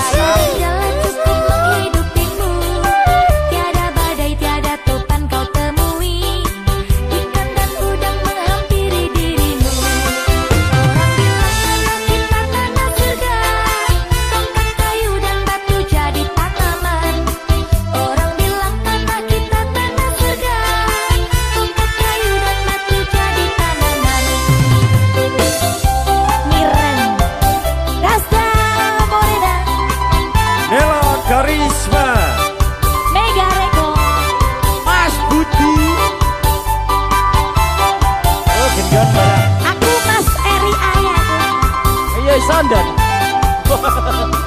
Yes. Iya sandan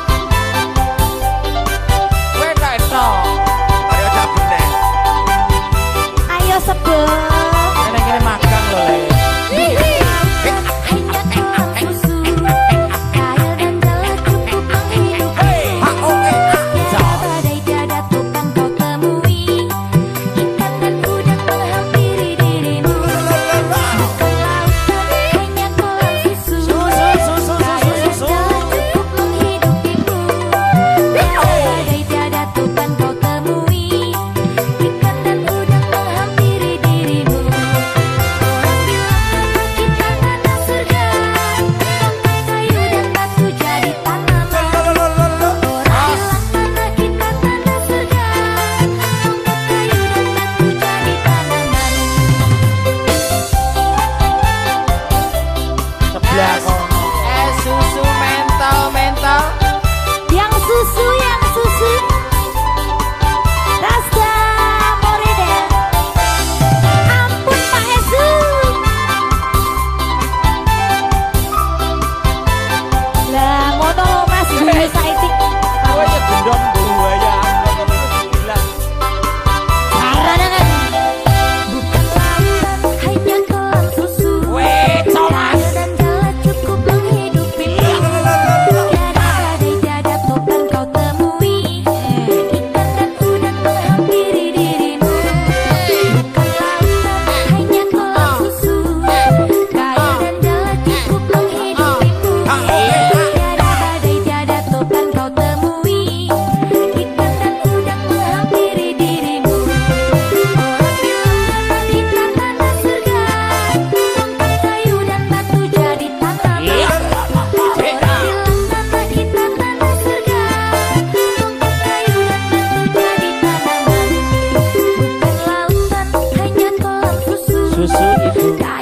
皮